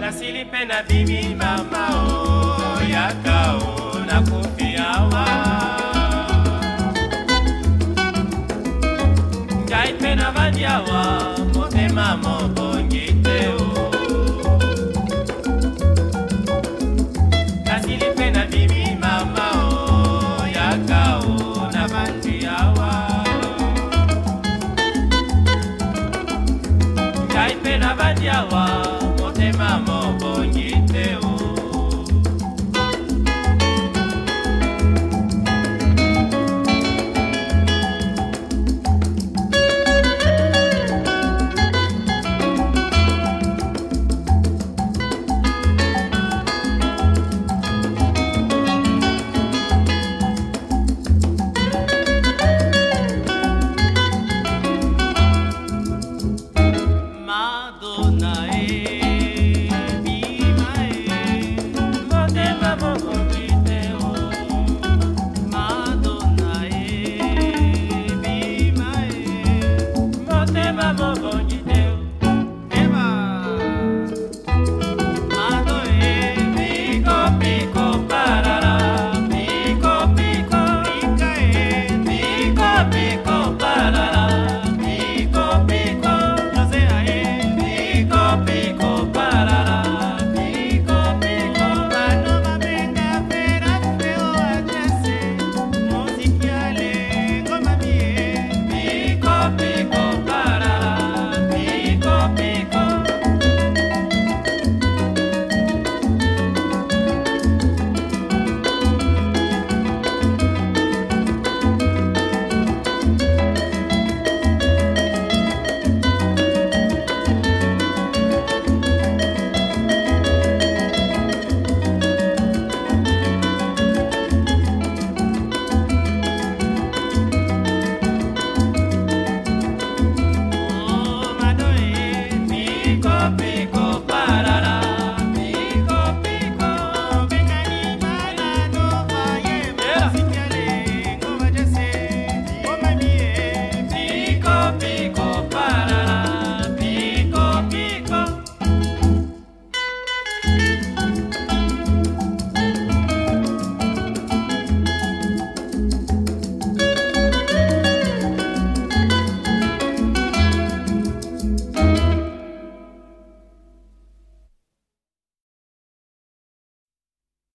nasili mpe nabimi mama o oh, yaka o nakufi awa ngai mpe navandi awa motema moko na badia wa motema mobongi te